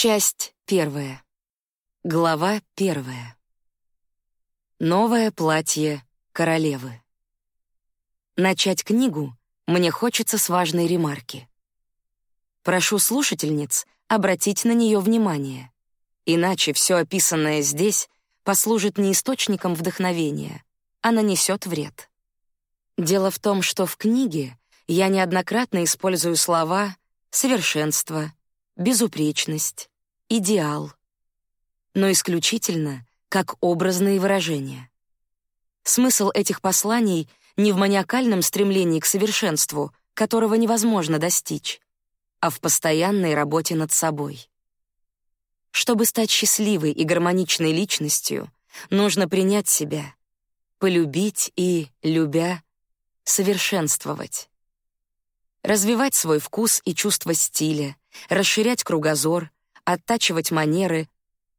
Часть первая. Глава первая. Новое платье королевы. Начать книгу мне хочется с важной ремарки. Прошу слушательниц обратить на нее внимание, иначе все описанное здесь послужит не источником вдохновения, а нанесет вред. Дело в том, что в книге я неоднократно использую слова «совершенство», «безупречность», «идеал», но исключительно как образные выражения. Смысл этих посланий не в маниакальном стремлении к совершенству, которого невозможно достичь, а в постоянной работе над собой. Чтобы стать счастливой и гармоничной личностью, нужно принять себя, полюбить и, любя, совершенствовать. Развивать свой вкус и чувство стиля, расширять кругозор, оттачивать манеры,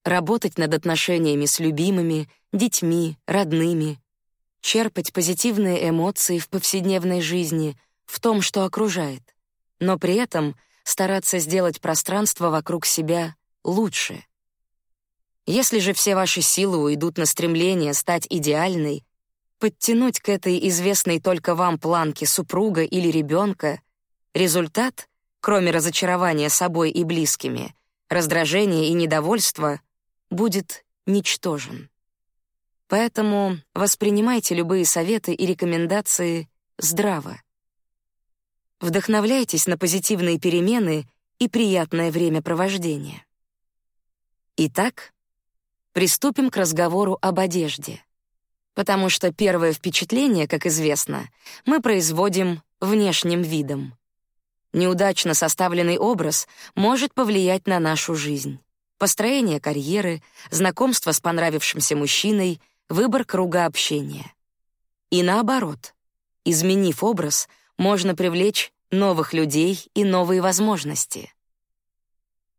работать над отношениями с любимыми, детьми, родными, черпать позитивные эмоции в повседневной жизни, в том, что окружает, но при этом стараться сделать пространство вокруг себя лучше. Если же все ваши силы уйдут на стремление стать идеальной, подтянуть к этой известной только вам планке супруга или ребенка, результат, кроме разочарования собой и близкими, раздражения и недовольства, будет ничтожен. Поэтому воспринимайте любые советы и рекомендации здраво. Вдохновляйтесь на позитивные перемены и приятное времяпровождение. Итак, приступим к разговору об одежде. Потому что первое впечатление, как известно, мы производим внешним видом. Неудачно составленный образ может повлиять на нашу жизнь. Построение карьеры, знакомство с понравившимся мужчиной, выбор круга общения. И наоборот, изменив образ, можно привлечь новых людей и новые возможности.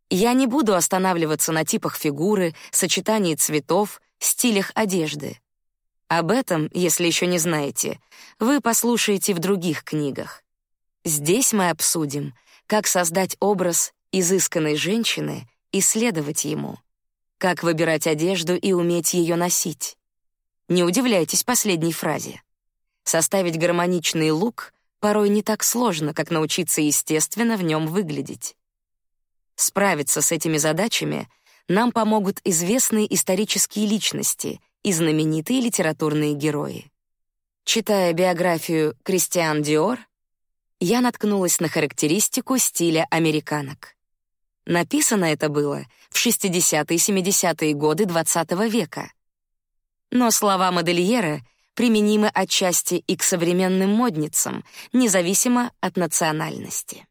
Я не буду останавливаться на типах фигуры, сочетании цветов, стилях одежды. Об этом, если еще не знаете, вы послушаете в других книгах. Здесь мы обсудим, как создать образ изысканной женщины и следовать ему, как выбирать одежду и уметь ее носить, не удивляйтесь последней фразе. Составить гармоничный лук порой не так сложно, как научиться естественно в нем выглядеть. Справиться с этими задачами нам помогут известные исторические личности и знаменитые литературные герои. Читая биографию Кристиан Диор, я наткнулась на характеристику стиля американок. Написано это было в 60-е и 70-е годы XX -го века, но слова модельера применимы отчасти и к современным модницам, независимо от национальности.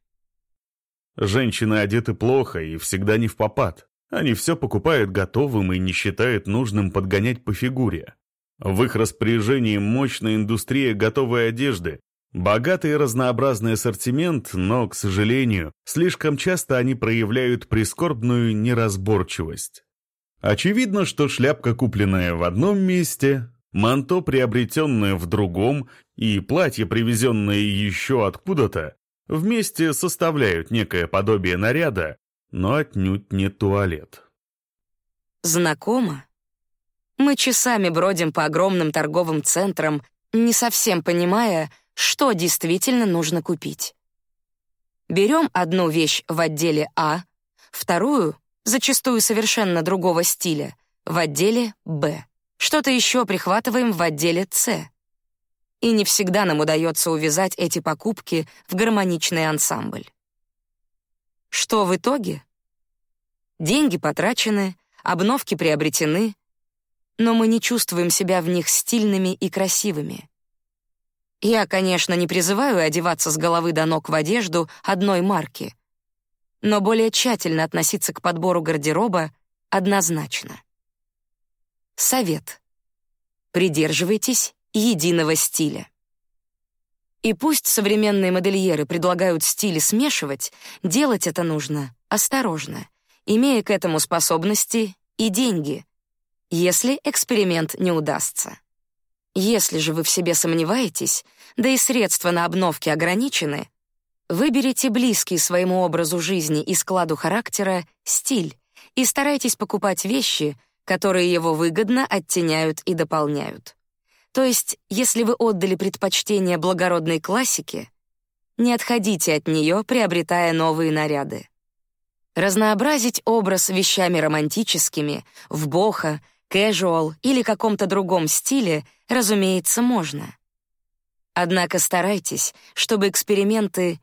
Женщины одеты плохо и всегда не в попад. Они все покупают готовым и не считают нужным подгонять по фигуре. В их распоряжении мощная индустрия готовой одежды, богатый и разнообразный ассортимент, но, к сожалению, слишком часто они проявляют прискорбную неразборчивость. Очевидно, что шляпка, купленная в одном месте, манто, приобретенное в другом, и платье, привезенное еще откуда-то, вместе составляют некое подобие наряда, но отнюдь не туалет. Знакомо? Мы часами бродим по огромным торговым центрам, не совсем понимая, что действительно нужно купить. Берем одну вещь в отделе А, вторую зачастую совершенно другого стиля, в отделе «Б». Что-то еще прихватываем в отделе «С». И не всегда нам удается увязать эти покупки в гармоничный ансамбль. Что в итоге? Деньги потрачены, обновки приобретены, но мы не чувствуем себя в них стильными и красивыми. Я, конечно, не призываю одеваться с головы до ног в одежду одной марки, но более тщательно относиться к подбору гардероба однозначно. Совет. Придерживайтесь единого стиля. И пусть современные модельеры предлагают стили смешивать, делать это нужно осторожно, имея к этому способности и деньги, если эксперимент не удастся. Если же вы в себе сомневаетесь, да и средства на обновки ограничены, Выберите близкий своему образу жизни и складу характера стиль и старайтесь покупать вещи, которые его выгодно оттеняют и дополняют. То есть, если вы отдали предпочтение благородной классике, не отходите от нее, приобретая новые наряды. Разнообразить образ вещами романтическими, в бохо, casual или каком-то другом стиле, разумеется, можно. Однако старайтесь, чтобы эксперименты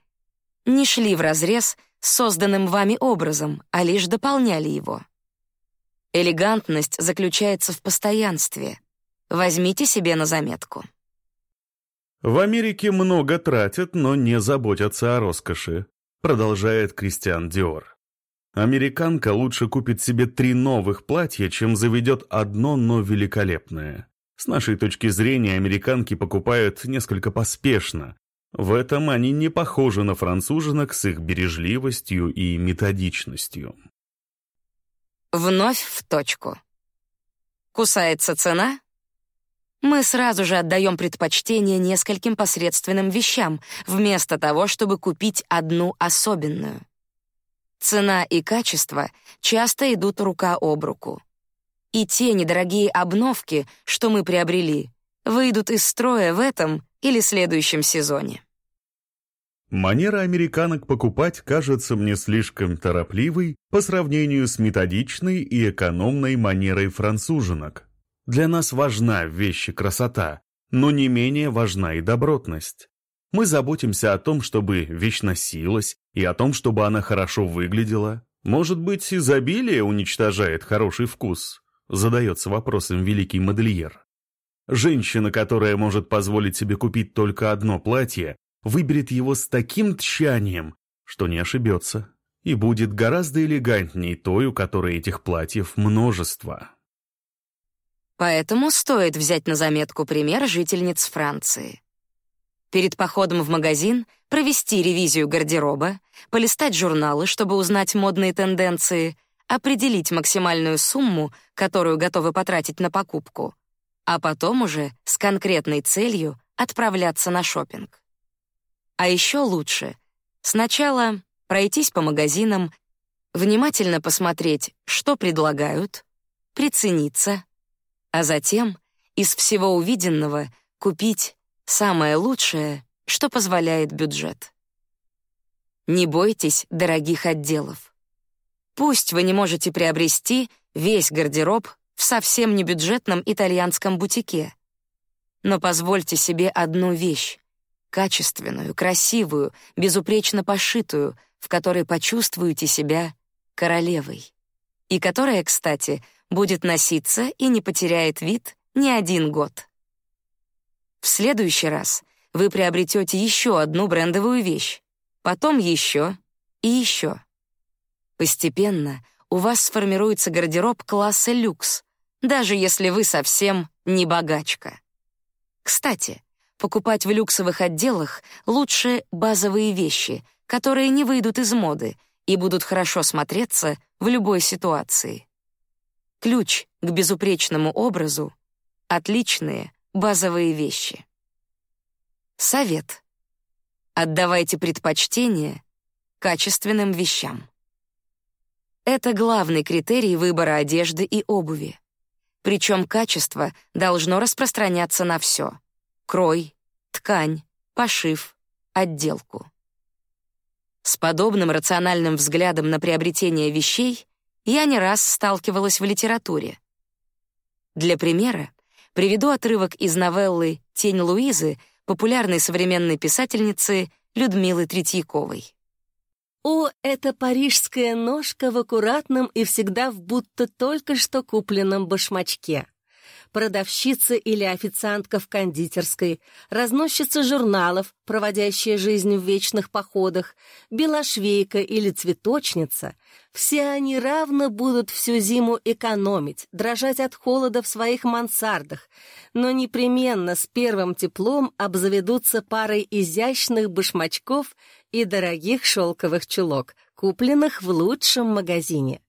не шли вразрез с созданным вами образом, а лишь дополняли его. Элегантность заключается в постоянстве. Возьмите себе на заметку. В Америке много тратят, но не заботятся о роскоши, продолжает Кристиан Диор. Американка лучше купит себе три новых платья, чем заведет одно, но великолепное. С нашей точки зрения, американки покупают несколько поспешно. В этом они не похожи на француженок с их бережливостью и методичностью. Вновь в точку. Кусается цена? Мы сразу же отдаем предпочтение нескольким посредственным вещам, вместо того, чтобы купить одну особенную. Цена и качество часто идут рука об руку. И те недорогие обновки, что мы приобрели, выйдут из строя в этом или следующем сезоне. Манера американок покупать кажется мне слишком торопливой по сравнению с методичной и экономной манерой француженок. Для нас важна вещи красота, но не менее важна и добротность. Мы заботимся о том, чтобы вещь носилась, и о том, чтобы она хорошо выглядела. Может быть, изобилие уничтожает хороший вкус? Задается вопросом великий модельер. Женщина, которая может позволить себе купить только одно платье, выберет его с таким тщанием, что не ошибется, и будет гораздо элегантней той, у которой этих платьев множество. Поэтому стоит взять на заметку пример жительниц Франции. Перед походом в магазин провести ревизию гардероба, полистать журналы, чтобы узнать модные тенденции, определить максимальную сумму, которую готовы потратить на покупку, а потом уже с конкретной целью отправляться на шопинг. А еще лучше сначала пройтись по магазинам, внимательно посмотреть, что предлагают, прицениться, а затем из всего увиденного купить самое лучшее, что позволяет бюджет. Не бойтесь дорогих отделов. Пусть вы не можете приобрести весь гардероб в совсем не бюджетном итальянском бутике, но позвольте себе одну вещь качественную, красивую, безупречно пошитую, в которой почувствуете себя королевой. И которая, кстати, будет носиться и не потеряет вид ни один год. В следующий раз вы приобретете еще одну брендовую вещь, потом еще и еще. Постепенно у вас сформируется гардероб класса люкс, даже если вы совсем не богачка. Кстати, Покупать в люксовых отделах лучше базовые вещи, которые не выйдут из моды и будут хорошо смотреться в любой ситуации. Ключ к безупречному образу — отличные базовые вещи. Совет. Отдавайте предпочтение качественным вещам. Это главный критерий выбора одежды и обуви. Причем качество должно распространяться на все — крой, ткань, пошив, отделку. С подобным рациональным взглядом на приобретение вещей я не раз сталкивалась в литературе. Для примера приведу отрывок из новеллы «Тень Луизы» популярной современной писательницы Людмилы Третьяковой. О, это парижская ножка в аккуратном и всегда в будто только что купленном башмачке продавщица или официантка в кондитерской, разносчица журналов, проводящая жизнь в вечных походах, белошвейка или цветочница — все они равно будут всю зиму экономить, дрожать от холода в своих мансардах, но непременно с первым теплом обзаведутся парой изящных башмачков и дорогих шелковых чулок, купленных в лучшем магазине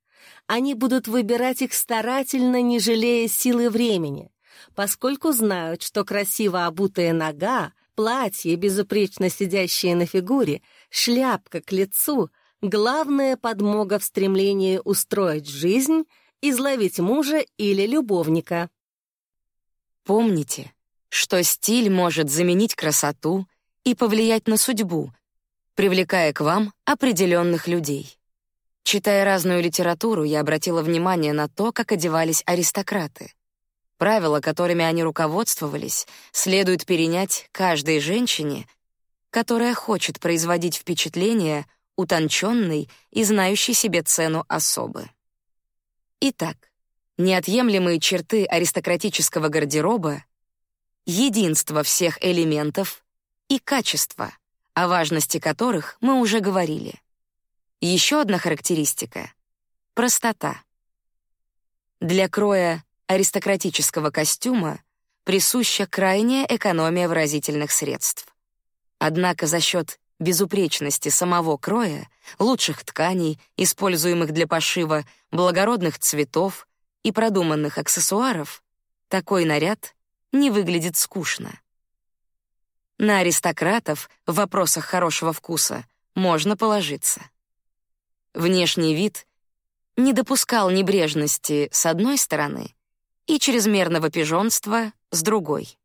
они будут выбирать их старательно, не жалея силы времени, поскольку знают, что красиво обутая нога Платье, безупречно сидящее на фигуре, шляпка к лицу — главная подмога в стремлении устроить жизнь, изловить мужа или любовника. Помните, что стиль может заменить красоту и повлиять на судьбу, привлекая к вам определенных людей. Читая разную литературу, я обратила внимание на то, как одевались аристократы. Правила, которыми они руководствовались, следует перенять каждой женщине, которая хочет производить впечатление утонченной и знающей себе цену особы. Итак, неотъемлемые черты аристократического гардероба — единство всех элементов и качество, о важности которых мы уже говорили. Еще одна характеристика — простота. Для кроя аристократического костюма присуща крайняя экономия выразительных средств. Однако за счет безупречности самого кроя, лучших тканей, используемых для пошива, благородных цветов и продуманных аксессуаров, такой наряд не выглядит скучно. На аристократов в вопросах хорошего вкуса можно положиться. Внешний вид не допускал небрежности с одной стороны и чрезмерного пижонства с другой.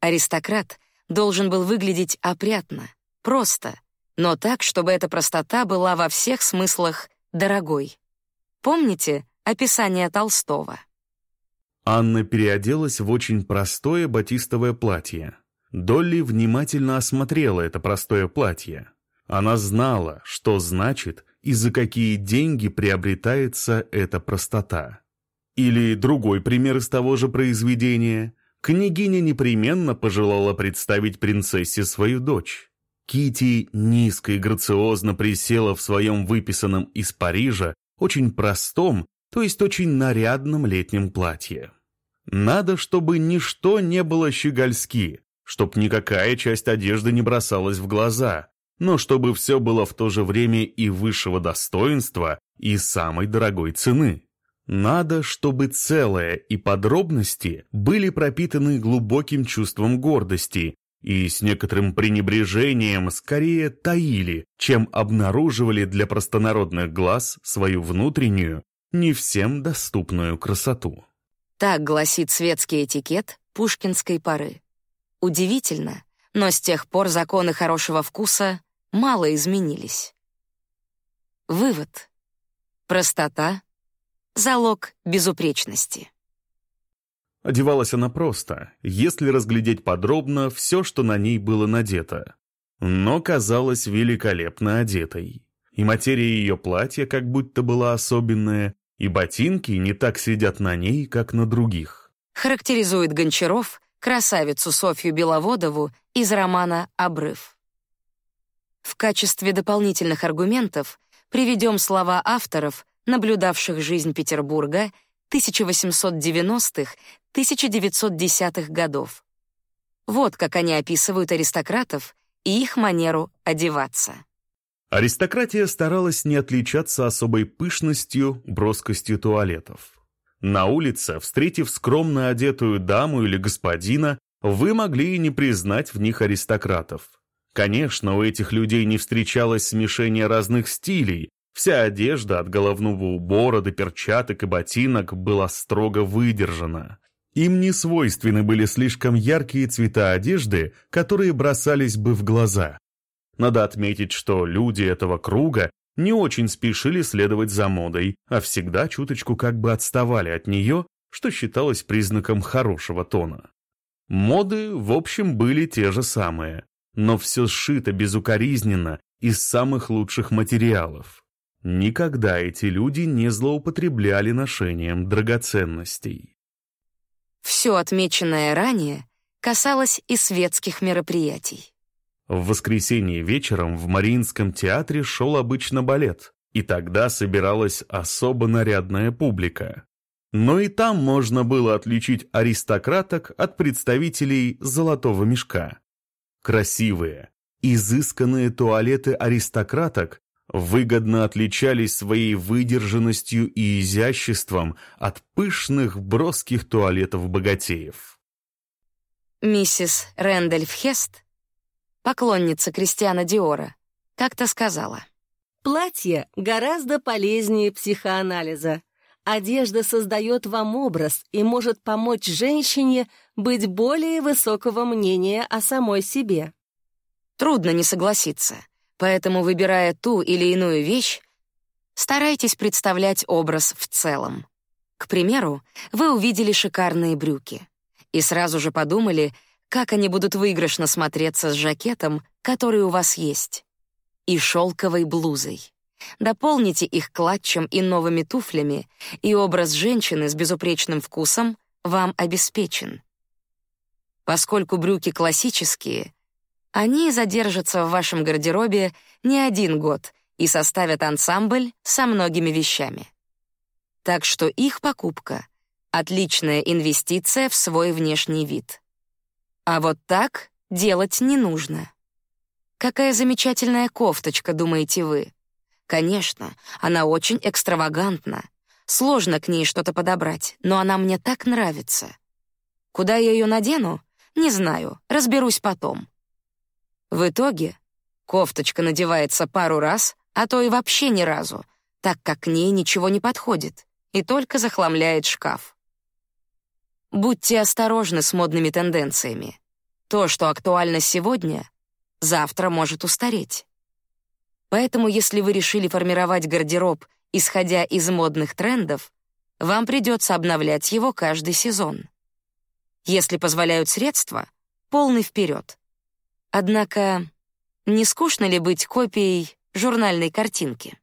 Аристократ должен был выглядеть опрятно, просто, но так, чтобы эта простота была во всех смыслах дорогой. Помните описание Толстого? Анна переоделась в очень простое батистовое платье. Долли внимательно осмотрела это простое платье. Она знала, что значит и за какие деньги приобретается эта простота. Или другой пример из того же произведения. Княгиня непременно пожелала представить принцессе свою дочь. Кити низко и грациозно присела в своем выписанном из Парижа очень простом, то есть очень нарядном летнем платье. Надо, чтобы ничто не было щегольски, чтоб никакая часть одежды не бросалась в глаза, но чтобы все было в то же время и высшего достоинства, и самой дорогой цены. Надо, чтобы целое и подробности были пропитаны глубоким чувством гордости и с некоторым пренебрежением скорее таили, чем обнаруживали для простонародных глаз свою внутреннюю, не всем доступную красоту. Так гласит светский этикет пушкинской поры. Удивительно, но с тех пор законы хорошего вкуса мало изменились. Вывод. Простота Залог безупречности. Одевалась она просто, если разглядеть подробно все, что на ней было надето. Но казалась великолепно одетой. И материя ее платья как будто была особенная, и ботинки не так сидят на ней, как на других. Характеризует Гончаров красавицу Софью Беловодову из романа «Обрыв». В качестве дополнительных аргументов приведем слова авторов, наблюдавших жизнь Петербурга 1890-1910-х годов. Вот как они описывают аристократов и их манеру одеваться. Аристократия старалась не отличаться особой пышностью, броскостью туалетов. На улице, встретив скромно одетую даму или господина, вы могли и не признать в них аристократов. Конечно, у этих людей не встречалось смешения разных стилей, Вся одежда от головного убора до перчаток и ботинок была строго выдержана. Им не свойственны были слишком яркие цвета одежды, которые бросались бы в глаза. Надо отметить, что люди этого круга не очень спешили следовать за модой, а всегда чуточку как бы отставали от нее, что считалось признаком хорошего тона. Моды, в общем, были те же самые, но все сшито безукоризненно из самых лучших материалов. Никогда эти люди не злоупотребляли ношением драгоценностей. Все отмеченное ранее касалось и светских мероприятий. В воскресенье вечером в Мариинском театре шел обычно балет, и тогда собиралась особо нарядная публика. Но и там можно было отличить аристократок от представителей «золотого мешка». Красивые, изысканные туалеты аристократок выгодно отличались своей выдержанностью и изяществом от пышных броских туалетов богатеев. Миссис Рэндольф Хест, поклонница Кристиана Диора, как-то сказала. «Платье гораздо полезнее психоанализа. Одежда создает вам образ и может помочь женщине быть более высокого мнения о самой себе». Трудно не согласиться, поэтому, выбирая ту или иную вещь, старайтесь представлять образ в целом. К примеру, вы увидели шикарные брюки и сразу же подумали, как они будут выигрышно смотреться с жакетом, который у вас есть, и шелковой блузой. Дополните их клатчем и новыми туфлями, и образ женщины с безупречным вкусом вам обеспечен. Поскольку брюки классические, они задержатся в вашем гардеробе не один год и составят ансамбль со многими вещами. Так что их покупка — отличная инвестиция в свой внешний вид. А вот так делать не нужно. Какая замечательная кофточка, думаете вы? Конечно, она очень экстравагантна. Сложно к ней что-то подобрать, но она мне так нравится. Куда я ее надену? Не знаю, разберусь потом. В итоге кофточка надевается пару раз, а то и вообще ни разу, так как к ней ничего не подходит и только захламляет шкаф. Будьте осторожны с модными тенденциями. То, что актуально сегодня, завтра может устареть. Поэтому, если вы решили формировать гардероб, исходя из модных трендов, вам придется обновлять его каждый сезон. Если позволяют средства, полный вперед. Однако, не скучно ли быть копией журнальной картинки?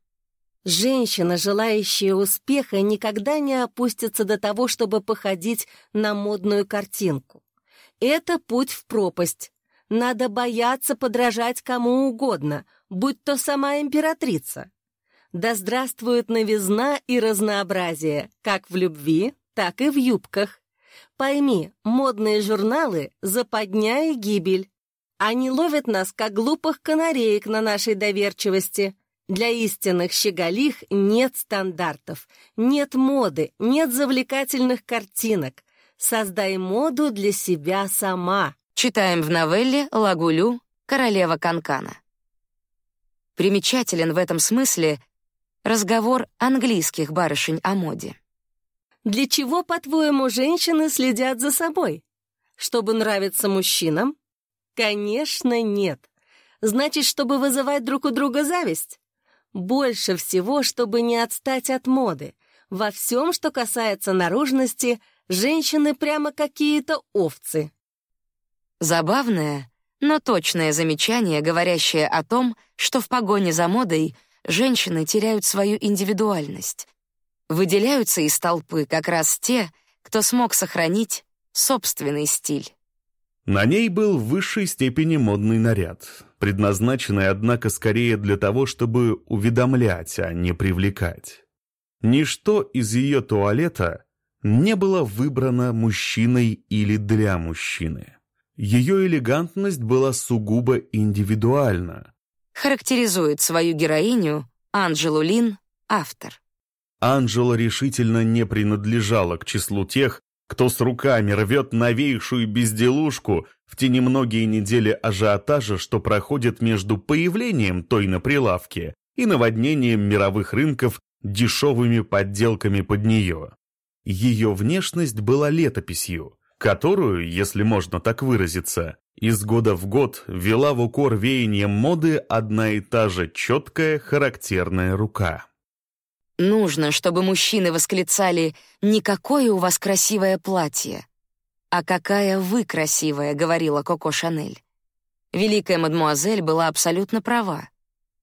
Женщина, желающая успеха, никогда не опустится до того, чтобы походить на модную картинку. Это путь в пропасть. Надо бояться подражать кому угодно, будь то сама императрица. Да здравствует новизна и разнообразие, как в любви, так и в юбках. Пойми, модные журналы — западня и гибель. Они ловят нас, как глупых канареек на нашей доверчивости. Для истинных щеголих нет стандартов, нет моды, нет завлекательных картинок. Создай моду для себя сама. Читаем в новелле «Лагулю. Королева Канкана». Примечателен в этом смысле разговор английских барышень о моде. Для чего, по-твоему, женщины следят за собой? Чтобы нравиться мужчинам? Конечно, нет. Значит, чтобы вызывать друг у друга зависть? Больше всего, чтобы не отстать от моды. Во всем, что касается наружности, женщины прямо какие-то овцы. Забавное, но точное замечание, говорящее о том, что в погоне за модой женщины теряют свою индивидуальность. Выделяются из толпы как раз те, кто смог сохранить собственный стиль. На ней был в высшей степени модный наряд, предназначенный, однако, скорее для того, чтобы уведомлять, а не привлекать. Ничто из ее туалета не было выбрано мужчиной или для мужчины. Ее элегантность была сугубо индивидуальна. Характеризует свою героиню Анджелу Лин автор. Анджела решительно не принадлежала к числу тех, кто с руками рвет новейшую безделушку в те немногие недели ажиотажа, что проходит между появлением той на прилавке и наводнением мировых рынков дешевыми подделками под нее. Ее внешность была летописью, которую, если можно так выразиться, из года в год вела в укор веянием моды одна и та же четкая характерная рука. Нужно, чтобы мужчины восклицали «Не какое у вас красивое платье», а «Какая вы красивая», — говорила Коко Шанель. Великая мадмуазель была абсолютно права.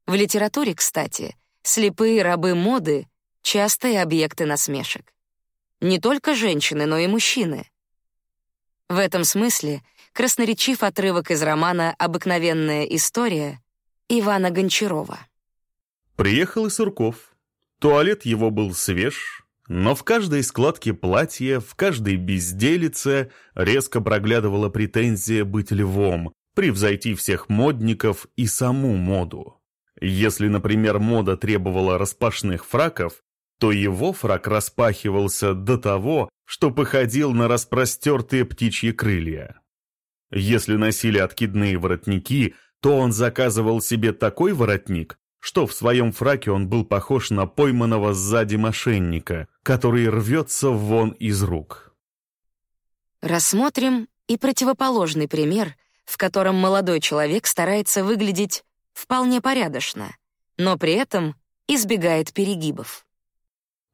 В литературе, кстати, слепые рабы моды — частые объекты насмешек. Не только женщины, но и мужчины. В этом смысле красноречив отрывок из романа «Обыкновенная история» Ивана Гончарова. Приехал и Сурков. Туалет его был свеж, но в каждой складке платья, в каждой безделице резко проглядывала претензия быть львом, превзойти всех модников и саму моду. Если, например, мода требовала распашных фраков, то его фрак распахивался до того, что походил на распростертые птичьи крылья. Если носили откидные воротники, то он заказывал себе такой воротник, что в своем фраке он был похож на пойманного сзади мошенника, который рвется вон из рук. Рассмотрим и противоположный пример, в котором молодой человек старается выглядеть вполне порядочно, но при этом избегает перегибов.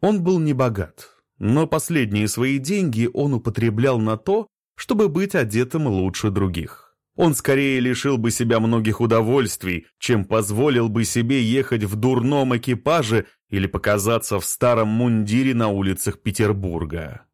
Он был не богат, но последние свои деньги он употреблял на то, чтобы быть одетым лучше других. Он скорее лишил бы себя многих удовольствий, чем позволил бы себе ехать в дурном экипаже или показаться в старом мундире на улицах Петербурга.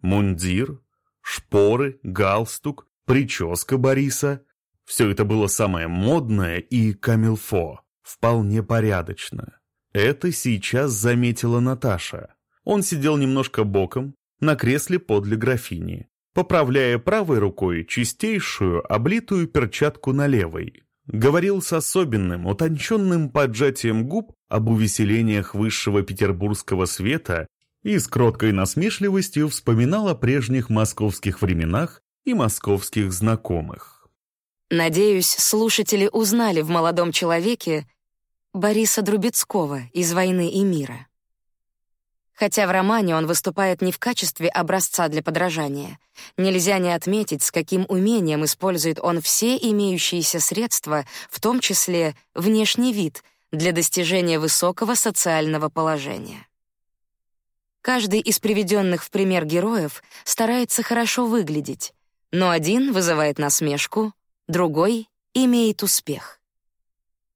Мундир, шпоры, галстук, прическа Бориса — все это было самое модное и камильфо, вполне порядочно. Это сейчас заметила Наташа. Он сидел немножко боком, на кресле подле графини поправляя правой рукой чистейшую, облитую перчатку на левой. Говорил с особенным, утонченным поджатием губ об увеселениях высшего петербургского света и с кроткой насмешливостью вспоминал о прежних московских временах и московских знакомых. Надеюсь, слушатели узнали в молодом человеке Бориса Друбецкого из «Войны и мира». Хотя в романе он выступает не в качестве образца для подражания, нельзя не отметить, с каким умением использует он все имеющиеся средства, в том числе внешний вид, для достижения высокого социального положения. Каждый из приведенных в пример героев старается хорошо выглядеть, но один вызывает насмешку, другой имеет успех.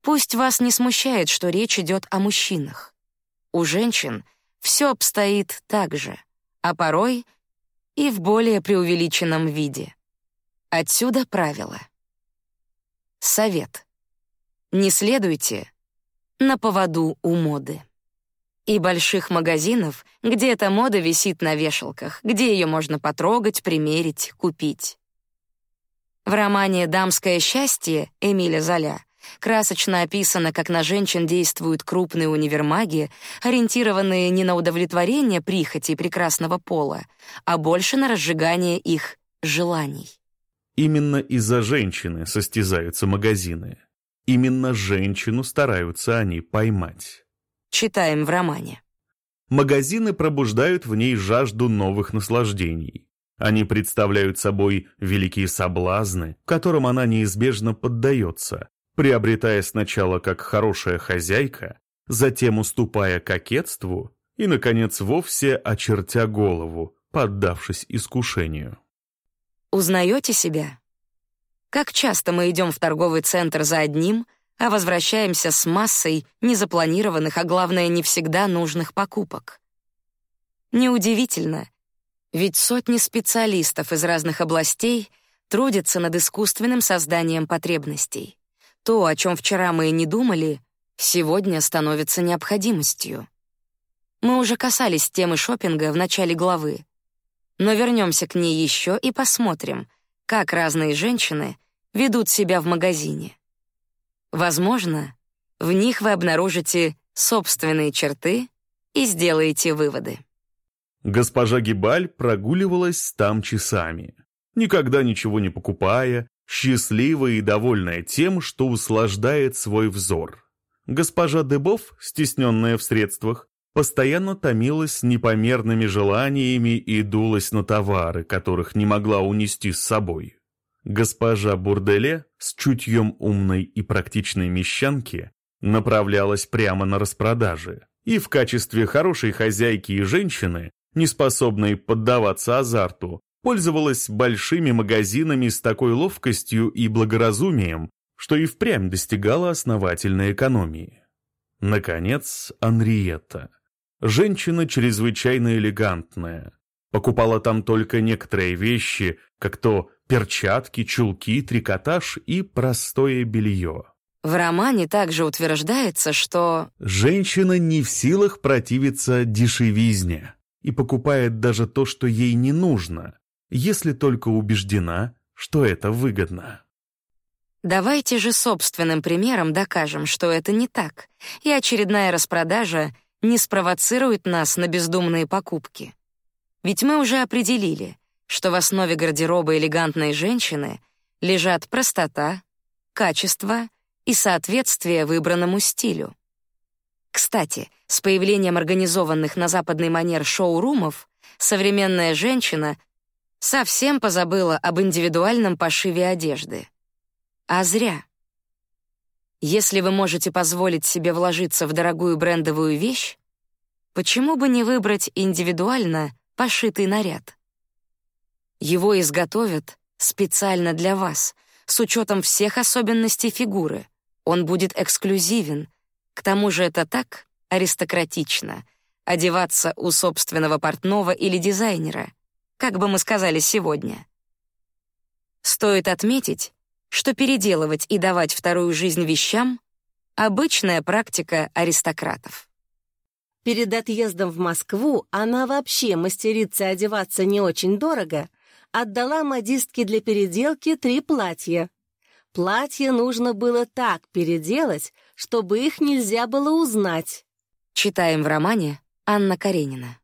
Пусть вас не смущает, что речь идет о мужчинах. У женщин все обстоит так же, а порой и в более преувеличенном виде. Отсюда правило. Совет. Не следуйте на поводу у моды. И больших магазинов, где эта мода висит на вешалках, где ее можно потрогать, примерить, купить. В романе «Дамское счастье» Эмиля Золя Красочно описано, как на женщин действуют крупные универмаги, ориентированные не на удовлетворение прихотей прекрасного пола, а больше на разжигание их желаний. Именно из-за женщины состязаются магазины. Именно женщину стараются они поймать. Читаем в романе. Магазины пробуждают в ней жажду новых наслаждений. Они представляют собой великие соблазны, которым она неизбежно поддается, приобретая сначала как хорошая хозяйка, затем уступая кокетству и, наконец, вовсе очертя голову, поддавшись искушению. Узнаете себя? Как часто мы идем в торговый центр за одним, а возвращаемся с массой незапланированных, а главное, не всегда нужных покупок? Неудивительно, ведь сотни специалистов из разных областей трудятся над искусственным созданием потребностей. То, о чем вчера мы и не думали, сегодня становится необходимостью. Мы уже касались темы шопинга в начале главы. Но вернемся к ней еще и посмотрим, как разные женщины ведут себя в магазине. Возможно, в них вы обнаружите собственные черты и сделаете выводы. Госпожа Гибаль прогуливалась там часами, никогда ничего не покупая, счастливая и довольная тем, что услаждает свой взор. Госпожа Дебов, стесненная в средствах, постоянно томилась непомерными желаниями и дулась на товары, которых не могла унести с собой. Госпожа Бурделе с чутьем умной и практичной мещанки направлялась прямо на распродажи, и в качестве хорошей хозяйки и женщины, не способной поддаваться азарту, пользовалась большими магазинами с такой ловкостью и благоразумием, что и впрямь достигала основательной экономии. Наконец, Анриетта. Женщина чрезвычайно элегантная. Покупала там только некоторые вещи, как то перчатки, чулки, трикотаж и простое белье. В романе также утверждается, что... Женщина не в силах противиться дешевизне и покупает даже то, что ей не нужно, если только убеждена, что это выгодно. Давайте же собственным примером докажем, что это не так, и очередная распродажа не спровоцирует нас на бездумные покупки. Ведь мы уже определили, что в основе гардероба элегантной женщины лежат простота, качество и соответствие выбранному стилю. Кстати, с появлением организованных на западный манер шоу-румов современная женщина совсем позабыла об индивидуальном пошиве одежды. А зря. Если вы можете позволить себе вложиться в дорогую брендовую вещь, почему бы не выбрать индивидуально пошитый наряд? Его изготовят специально для вас, с учетом всех особенностей фигуры. Он будет эксклюзивен. К тому же это так аристократично — одеваться у собственного портного или дизайнера, как бы мы сказали сегодня. Стоит отметить, что переделывать и давать вторую жизнь вещам — обычная практика аристократов. Перед отъездом в Москву она вообще мастерица одеваться не очень дорого, отдала модистке для переделки три платья. Платья нужно было так переделать, чтобы их нельзя было узнать. Читаем в романе Анна Каренина.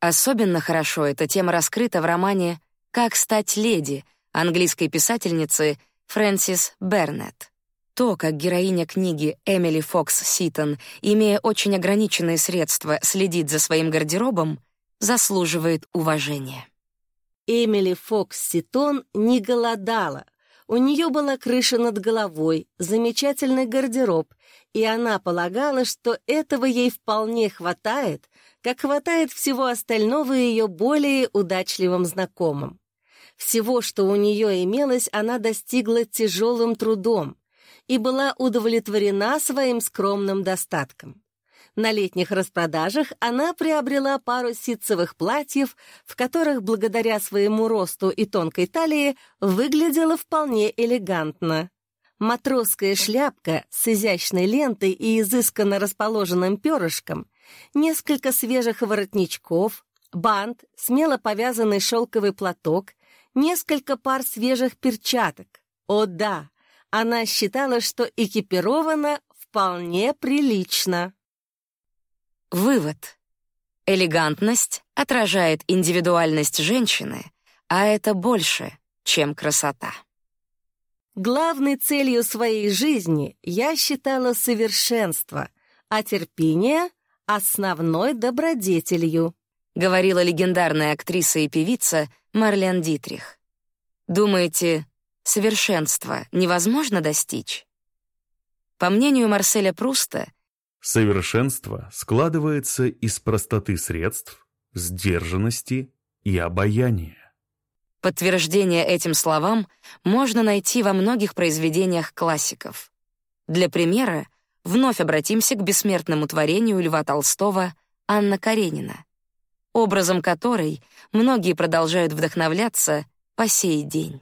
Особенно хорошо эта тема раскрыта в романе «Как стать леди» английской писательницы Фрэнсис Бернетт. То, как героиня книги Эмили Фокс Ситон, имея очень ограниченные средства, следит за своим гардеробом, заслуживает уважения. Эмили Фокс Ситон не голодала. У нее была крыша над головой, замечательный гардероб, и она полагала, что этого ей вполне хватает, как хватает всего остального ее более удачливым знакомым. Всего, что у нее имелось, она достигла тяжелым трудом и была удовлетворена своим скромным достатком. На летних распродажах она приобрела пару ситцевых платьев, в которых, благодаря своему росту и тонкой талии, выглядела вполне элегантно. Матросская шляпка с изящной лентой и изысканно расположенным перышком, несколько свежих воротничков, бант, смело повязанный шелковый платок, несколько пар свежих перчаток. О да, она считала, что экипирована вполне прилично. Вывод. Элегантность отражает индивидуальность женщины, а это больше, чем красота. Главной целью своей жизни я считала совершенство, а терпение — основной добродетелью, говорила легендарная актриса и певица Марлен Дитрих. Думаете, совершенства невозможно достичь? По мнению Марселя Пруста, совершенство складывается из простоты средств, сдержанности и обаяния. Подтверждение этим словам можно найти во многих произведениях классиков. Для примера вновь обратимся к бессмертному творению Льва Толстого Анна Каренина образом которой многие продолжают вдохновляться по сей день.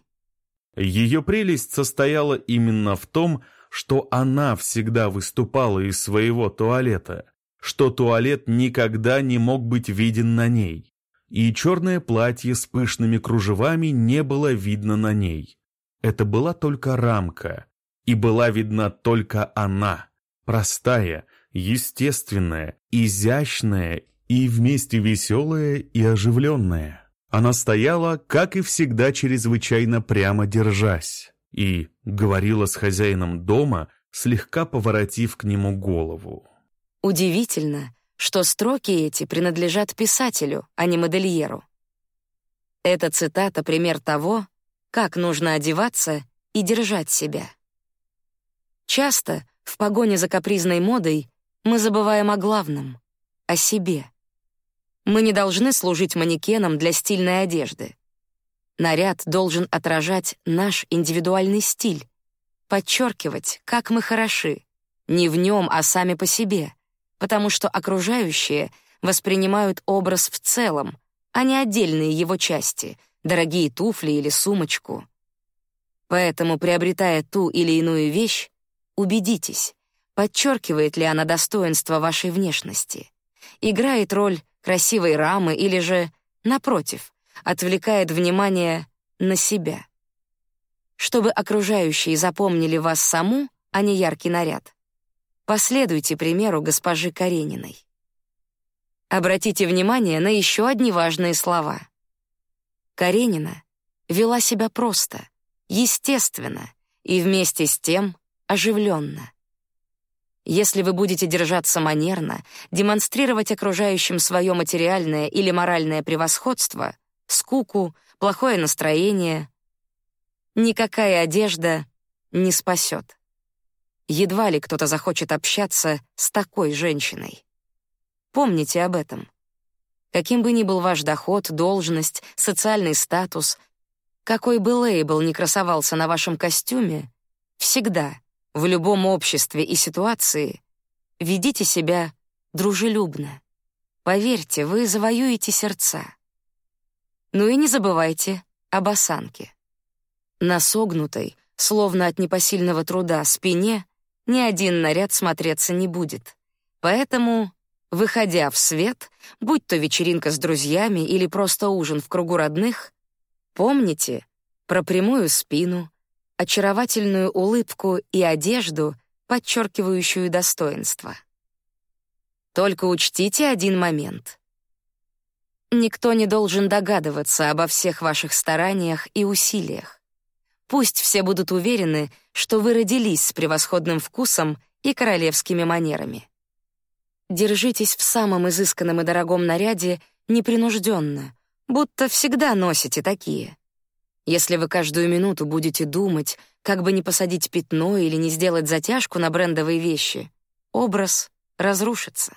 Ее прелесть состояла именно в том, что она всегда выступала из своего туалета, что туалет никогда не мог быть виден на ней, и черное платье с пышными кружевами не было видно на ней. Это была только рамка, и была видна только она, простая, естественная, изящная и вместе веселая и оживленная. Она стояла, как и всегда, чрезвычайно прямо держась, и говорила с хозяином дома, слегка поворотив к нему голову. Удивительно, что строки эти принадлежат писателю, а не модельеру. Эта цитата — пример того, как нужно одеваться и держать себя. Часто, в погоне за капризной модой, мы забываем о главном — о себе. Мы не должны служить манекеном для стильной одежды. Наряд должен отражать наш индивидуальный стиль, подчеркивать, как мы хороши, не в нем, а сами по себе, потому что окружающие воспринимают образ в целом, а не отдельные его части, дорогие туфли или сумочку. Поэтому, приобретая ту или иную вещь, убедитесь, подчеркивает ли она достоинство вашей внешности, играет роль красивой рамы или же, напротив, отвлекает внимание на себя. Чтобы окружающие запомнили вас саму, а не яркий наряд, последуйте примеру госпожи Карениной. Обратите внимание на еще одни важные слова. Каренина вела себя просто, естественно и вместе с тем оживленно. Если вы будете держаться манерно, демонстрировать окружающим свое материальное или моральное превосходство, скуку, плохое настроение, никакая одежда не спасет. Едва ли кто-то захочет общаться с такой женщиной. Помните об этом. Каким бы ни был ваш доход, должность, социальный статус, какой бы лейбл ни красовался на вашем костюме, всегда — в любом обществе и ситуации ведите себя дружелюбно. Поверьте, вы завоюете сердца. Ну и не забывайте об осанке. На согнутой, словно от непосильного труда, спине ни один наряд смотреться не будет. Поэтому, выходя в свет, будь то вечеринка с друзьями или просто ужин в кругу родных, помните про прямую спину, очаровательную улыбку и одежду, подчеркивающую достоинство. Только учтите один момент. Никто не должен догадываться обо всех ваших стараниях и усилиях. Пусть все будут уверены, что вы родились с превосходным вкусом и королевскими манерами. Держитесь в самом изысканном и дорогом наряде непринужденно, будто всегда носите такие. Если вы каждую минуту будете думать, как бы не посадить пятно или не сделать затяжку на брендовые вещи, образ разрушится.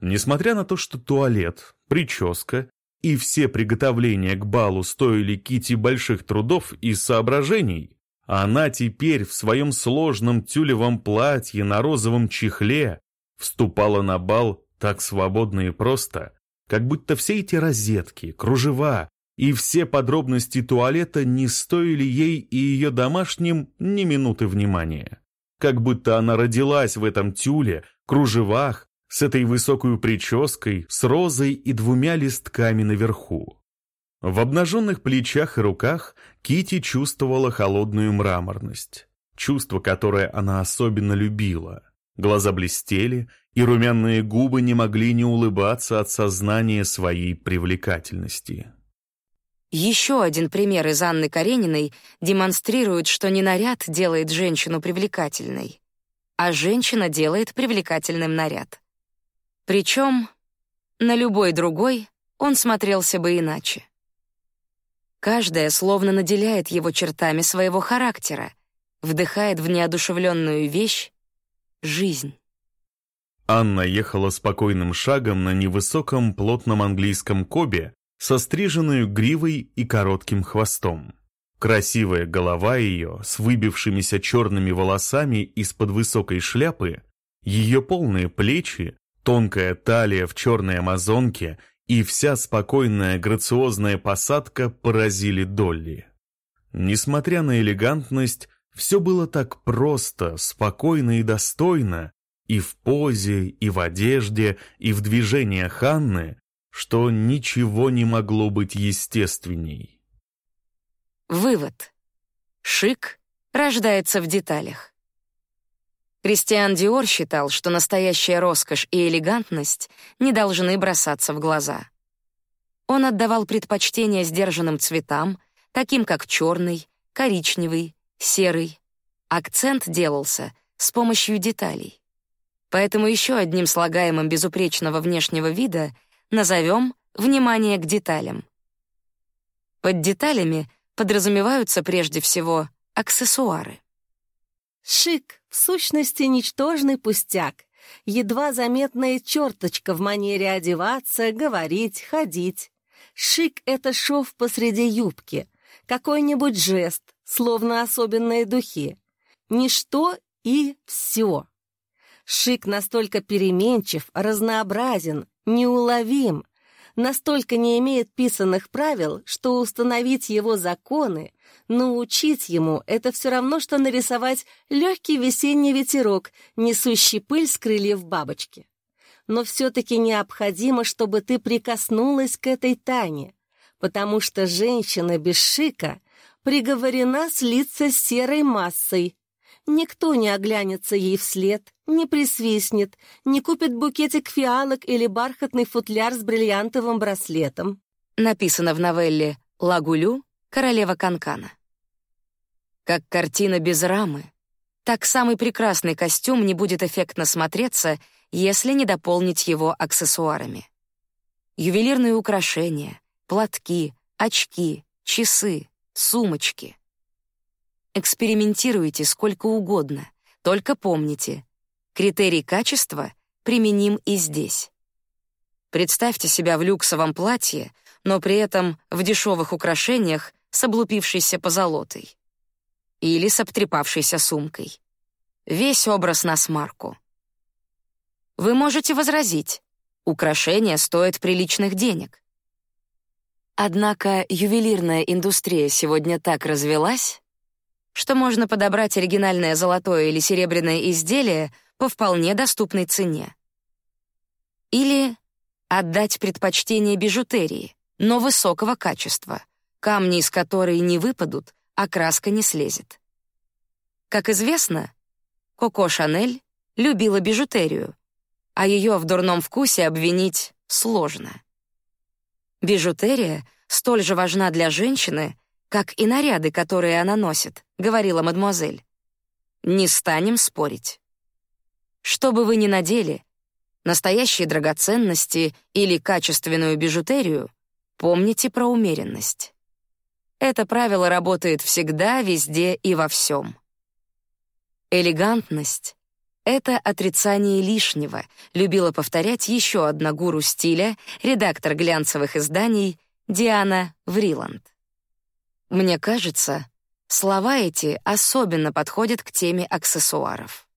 Несмотря на то, что туалет, прическа и все приготовления к балу стоили Кити больших трудов и соображений, она теперь в своем сложном тюлевом платье на розовом чехле вступала на бал так свободно и просто, как будто все эти розетки, кружева, и все подробности туалета не стоили ей и ее домашним ни минуты внимания. Как будто она родилась в этом тюле, кружевах, с этой высокой прической, с розой и двумя листками наверху. В обнаженных плечах и руках Кити чувствовала холодную мраморность, чувство, которое она особенно любила. Глаза блестели, и румяные губы не могли не улыбаться от сознания своей привлекательности. Еще один пример из Анны Карениной демонстрирует, что не наряд делает женщину привлекательной, а женщина делает привлекательным наряд. Причем на любой другой он смотрелся бы иначе. Каждая словно наделяет его чертами своего характера, вдыхает в неодушевленную вещь жизнь. Анна ехала спокойным шагом на невысоком плотном английском кобе, со стриженной гривой и коротким хвостом. Красивая голова ее с выбившимися черными волосами из-под высокой шляпы, ее полные плечи, тонкая талия в черной амазонке и вся спокойная грациозная посадка поразили Долли. Несмотря на элегантность, все было так просто, спокойно и достойно, и в позе, и в одежде, и в движениях Ханны, что ничего не могло быть естественней. Вывод. Шик рождается в деталях. Кристиан Диор считал, что настоящая роскошь и элегантность не должны бросаться в глаза. Он отдавал предпочтение сдержанным цветам, таким как черный, коричневый, серый. Акцент делался с помощью деталей. Поэтому еще одним слагаемым безупречного внешнего вида — назовем внимание к деталям. Под деталями подразумеваются прежде всего аксессуары. Шик — в сущности ничтожный пустяк, едва заметная черточка в манере одеваться, говорить, ходить. Шик — это шов посреди юбки, какой-нибудь жест, словно особенные духи. Ничто и все. Шик настолько переменчив, разнообразен, неуловим, настолько не имеет писанных правил, что установить его законы, научить ему — это все равно, что нарисовать легкий весенний ветерок, несущий пыль с крыльев бабочки. Но все-таки необходимо, чтобы ты прикоснулась к этой Тане, потому что женщина без шика приговорена слиться с серой массой, Никто не оглянется ей вслед, не присвистнет, не купит букетик фиалок или бархатный футляр с бриллиантовым браслетом. Написано в новелле «Лагулю. Королева Канкана». Как картина без рамы. Так самый прекрасный костюм не будет эффектно смотреться, если не дополнить его аксессуарами. Ювелирные украшения, платки, очки, часы, сумочки. Экспериментируйте сколько угодно, только помните, критерий качества применим и здесь. Представьте себя в люксовом платье, но при этом в дешевых украшениях с облупившейся позолотой или с обтрепавшейся сумкой. Весь образ на смарку. Вы можете возразить, украшения стоят приличных денег. Однако ювелирная индустрия сегодня так развелась, что можно подобрать оригинальное золотое или серебряное изделие по вполне доступной цене. Или отдать предпочтение бижутерии, но высокого качества, камни из которой не выпадут, а краска не слезет. Как известно, Коко Шанель любила бижутерию, а ее в дурном вкусе обвинить сложно. Бижутерия столь же важна для женщины, как и наряды, которые она носит, говорила мадемуазель. Не станем спорить. Что бы вы ни надели, настоящие драгоценности или качественную бижутерию, помните про умеренность. Это правило работает всегда, везде и во всем. Элегантность — это отрицание лишнего, любила повторять еще одна гуру стиля, редактор глянцевых изданий Диана Вриланд. Мне кажется, слова эти особенно подходят к теме аксессуаров.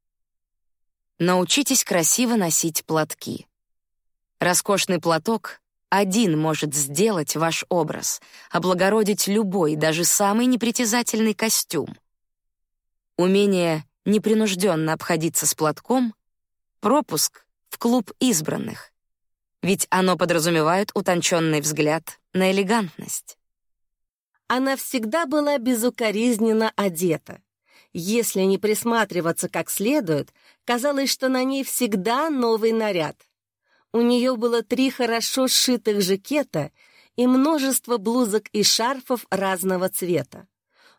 Научитесь красиво носить платки. Роскошный платок один может сделать ваш образ, облагородить любой, даже самый непритязательный костюм. Умение непринужденно обходиться с платком — пропуск в клуб избранных, ведь оно подразумевает утонченный взгляд на элегантность. Она всегда была безукоризненно одета. Если не присматриваться как следует, казалось, что на ней всегда новый наряд. У нее было три хорошо сшитых жакета и множество блузок и шарфов разного цвета.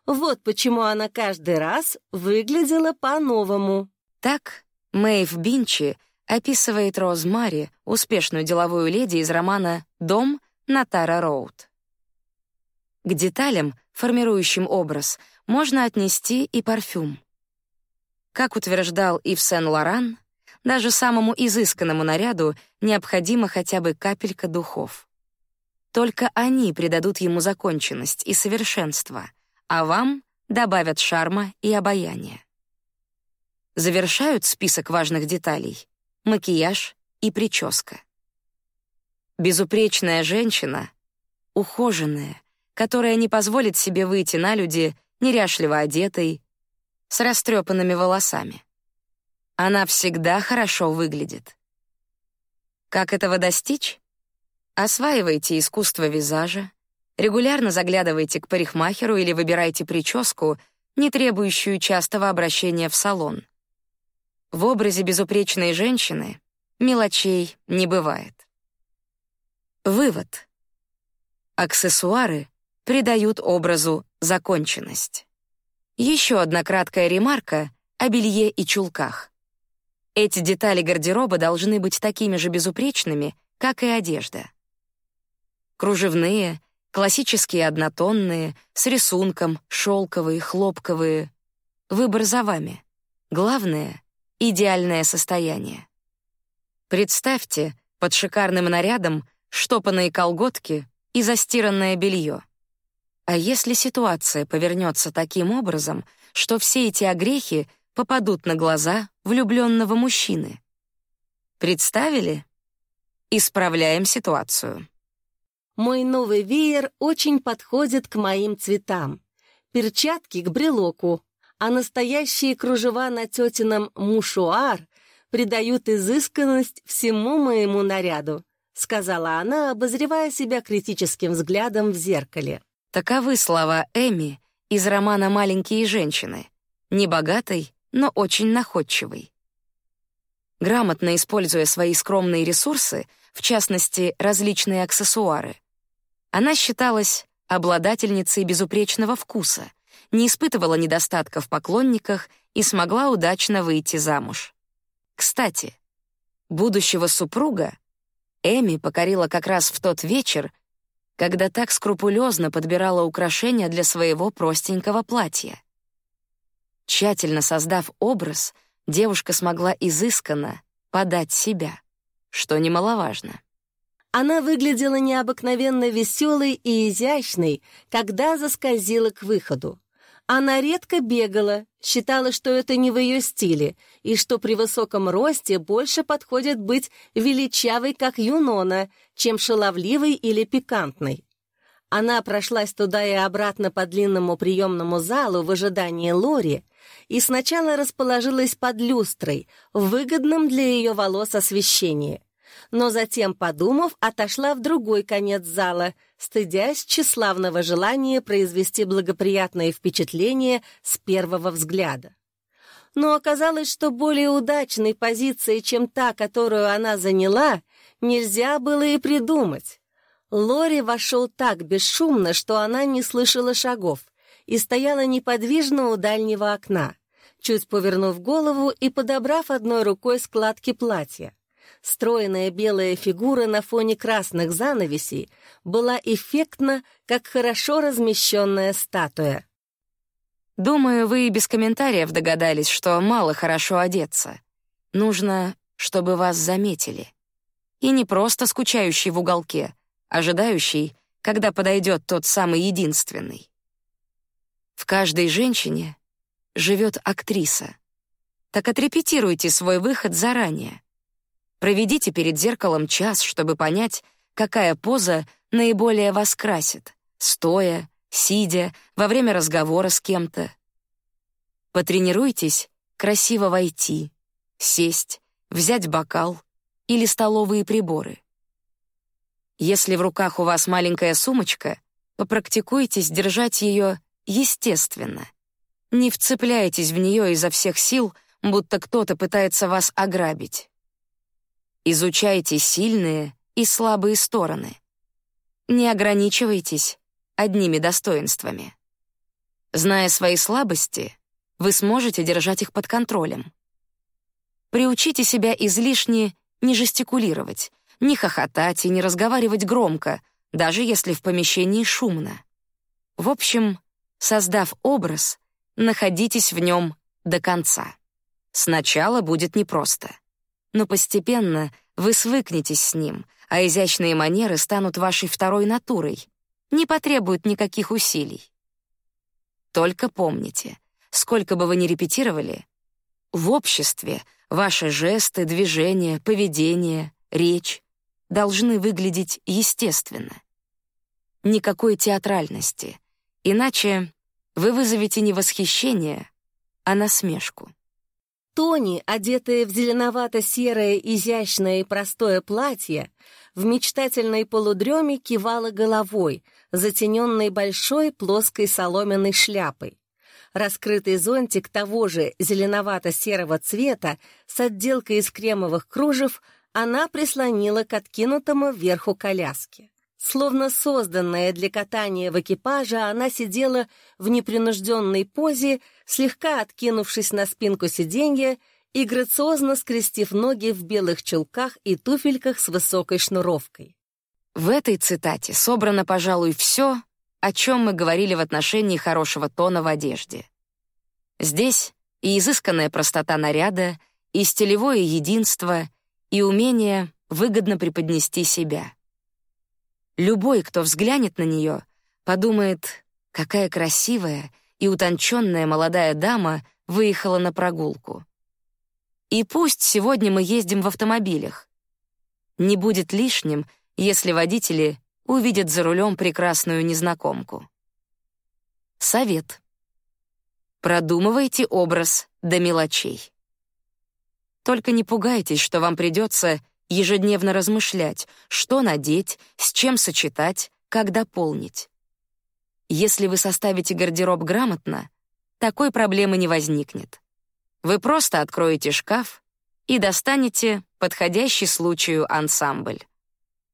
Вот почему она каждый раз выглядела по-новому. Так Мэйв Бинчи описывает Роз Мари, успешную деловую леди из романа «Дом» на Тара-Роуд. К деталям, формирующим образ, можно отнести и парфюм. Как утверждал Ив Сен-Лоран, даже самому изысканному наряду необходима хотя бы капелька духов. Только они придадут ему законченность и совершенство, а вам добавят шарма и обаяния. Завершают список важных деталей макияж и прическа. Безупречная женщина, ухоженная, которая не позволит себе выйти на люди неряшливо одетой, с растрепанными волосами. Она всегда хорошо выглядит. Как этого достичь? Осваивайте искусство визажа, регулярно заглядывайте к парикмахеру или выбирайте прическу, не требующую частого обращения в салон. В образе безупречной женщины мелочей не бывает. Вывод. Аксессуары придают образу законченность. Еще одна краткая ремарка о белье и чулках. Эти детали гардероба должны быть такими же безупречными, как и одежда. Кружевные, классические однотонные, с рисунком, шелковые, хлопковые. Выбор за вами. Главное — идеальное состояние. Представьте под шикарным нарядом штопанные колготки и застиранное белье. А если ситуация повернется таким образом, что все эти огрехи попадут на глаза влюбленного мужчины. Представили? Исправляем ситуацию. Мой новый веер очень подходит к моим цветам. Перчатки к брелоку, а настоящие кружева на тетином мушуар придают изысканность всему моему наряду, сказала она, обозревая себя критическим взглядом в зеркале. Таковы слова Эми из романа «Маленькие женщины», небогатой, но очень находчивой. Грамотно используя свои скромные ресурсы, в частности, различные аксессуары, она считалась обладательницей безупречного вкуса, не испытывала недостатка в поклонниках и смогла удачно выйти замуж. Кстати, будущего супруга Эми покорила как раз в тот вечер, когда так скрупулезно подбирала украшения для своего простенького платья. Тщательно создав образ, девушка смогла изысканно подать себя, что немаловажно. Она выглядела необыкновенно веселой и изящной, когда заскользила к выходу. Она редко бегала, считала, что это не в ее стиле, и что при высоком росте больше подходит быть величавой, как Юнона, чем шаловливой или пикантной. Она прошлась туда и обратно по длинному приемному залу в ожидании Лори и сначала расположилась под люстрой, в выгодном для ее волос освещении но затем, подумав, отошла в другой конец зала, стыдясь тщеславного желания произвести благоприятное впечатление с первого взгляда. Но оказалось, что более удачной позиции, чем та, которую она заняла, нельзя было и придумать. Лори вошел так бесшумно, что она не слышала шагов, и стояла неподвижно у дальнего окна, чуть повернув голову и подобрав одной рукой складки платья. Стройная белая фигура на фоне красных занавесей была эффектна, как хорошо размещенная статуя. Думаю, вы и без комментариев догадались, что мало хорошо одеться. Нужно, чтобы вас заметили. И не просто скучающий в уголке, ожидающий, когда подойдет тот самый единственный. В каждой женщине живет актриса. Так отрепетируйте свой выход заранее. Проведите перед зеркалом час, чтобы понять, какая поза наиболее вас красит, стоя, сидя, во время разговора с кем-то. Потренируйтесь красиво войти, сесть, взять бокал или столовые приборы. Если в руках у вас маленькая сумочка, попрактикуйтесь держать ее естественно. Не вцепляйтесь в нее изо всех сил, будто кто-то пытается вас ограбить. Изучайте сильные и слабые стороны. Не ограничивайтесь одними достоинствами. Зная свои слабости, вы сможете держать их под контролем. Приучите себя излишне не жестикулировать, не хохотать и не разговаривать громко, даже если в помещении шумно. В общем, создав образ, находитесь в нем до конца. Сначала будет непросто но постепенно вы свыкнетесь с ним, а изящные манеры станут вашей второй натурой, не потребуют никаких усилий. Только помните, сколько бы вы ни репетировали, в обществе ваши жесты, движения, поведение, речь должны выглядеть естественно. Никакой театральности, иначе вы вызовете не восхищение, а насмешку. Тони, одетая в зеленовато-серое, изящное и простое платье, в мечтательной полудреме кивала головой, затененной большой плоской соломенной шляпой. Раскрытый зонтик того же зеленовато-серого цвета с отделкой из кремовых кружев она прислонила к откинутому вверху коляске. Словно созданная для катания в экипаже, она сидела в непринужденной позе, слегка откинувшись на спинку сиденья и грациозно скрестив ноги в белых чулках и туфельках с высокой шнуровкой. В этой цитате собрано, пожалуй, все, о чем мы говорили в отношении хорошего тона в одежде. Здесь и изысканная простота наряда, и стилевое единство, и умение выгодно преподнести себя — Любой, кто взглянет на нее, подумает, какая красивая и утонченная молодая дама выехала на прогулку. И пусть сегодня мы ездим в автомобилях. Не будет лишним, если водители увидят за рулем прекрасную незнакомку. Совет. Продумывайте образ до мелочей. Только не пугайтесь, что вам придется ежедневно размышлять, что надеть, с чем сочетать, как дополнить. Если вы составите гардероб грамотно, такой проблемы не возникнет. Вы просто откроете шкаф и достанете подходящий случаю ансамбль.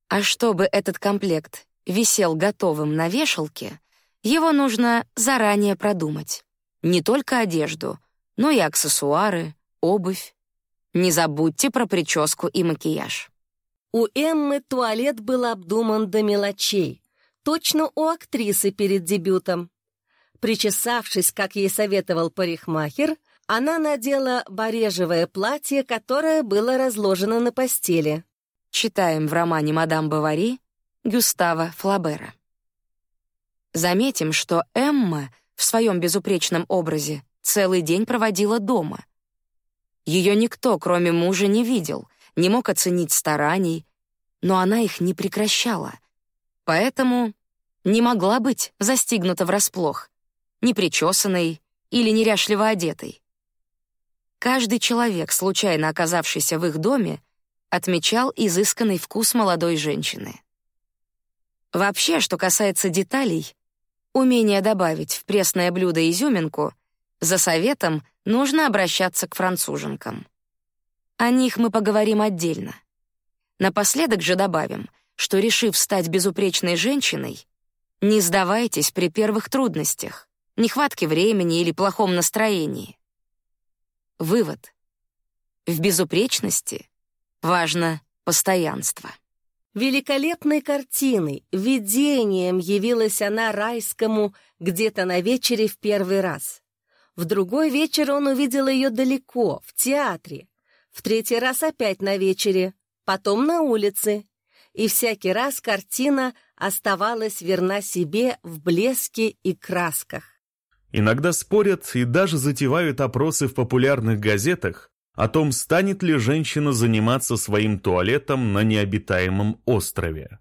А чтобы этот комплект висел готовым на вешалке, его нужно заранее продумать. Не только одежду, но и аксессуары, обувь. Не забудьте про прическу и макияж. У Эммы туалет был обдуман до мелочей, точно у актрисы перед дебютом. Причесавшись, как ей советовал парикмахер, она надела барежевое платье, которое было разложено на постели. Читаем в романе «Мадам Бавари» Гюстава Флабера. Заметим, что Эмма в своем безупречном образе целый день проводила дома. Ее никто, кроме мужа, не видел, не мог оценить стараний, но она их не прекращала. Поэтому не могла быть застигнута врасплох, непричесанной или неряшливо одетой. Каждый человек, случайно оказавшийся в их доме, отмечал изысканный вкус молодой женщины. Вообще, что касается деталей, умение добавить в пресное блюдо изюминку, за советом нужно обращаться к француженкам. О них мы поговорим отдельно. Напоследок же добавим, что, решив стать безупречной женщиной, не сдавайтесь при первых трудностях, нехватке времени или плохом настроении. Вывод. В безупречности важно постоянство. Великолепной картиной, видением явилась она райскому где-то на вечере в первый раз. В другой вечер он увидел ее далеко, в театре. В третий раз опять на вечере, потом на улице. И всякий раз картина оставалась верна себе в блеске и красках. Иногда спорят и даже затевают опросы в популярных газетах о том, станет ли женщина заниматься своим туалетом на необитаемом острове.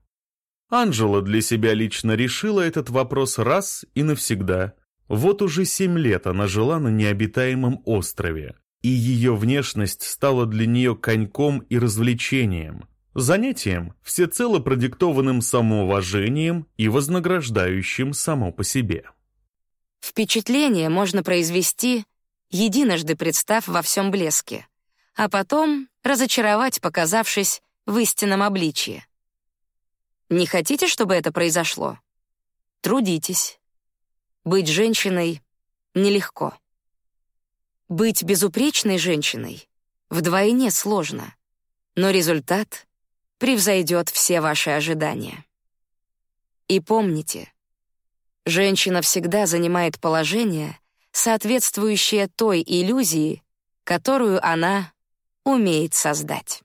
Анжела для себя лично решила этот вопрос раз и навсегда. Вот уже семь лет она жила на необитаемом острове, и ее внешность стала для нее коньком и развлечением, занятием, всецело продиктованным самоуважением и вознаграждающим само по себе. Впечатление можно произвести, единожды представ во всем блеске, а потом разочаровать, показавшись в истинном обличье. Не хотите, чтобы это произошло? Трудитесь. Быть женщиной нелегко. Быть безупречной женщиной вдвойне сложно, но результат превзойдет все ваши ожидания. И помните, женщина всегда занимает положение, соответствующее той иллюзии, которую она умеет создать.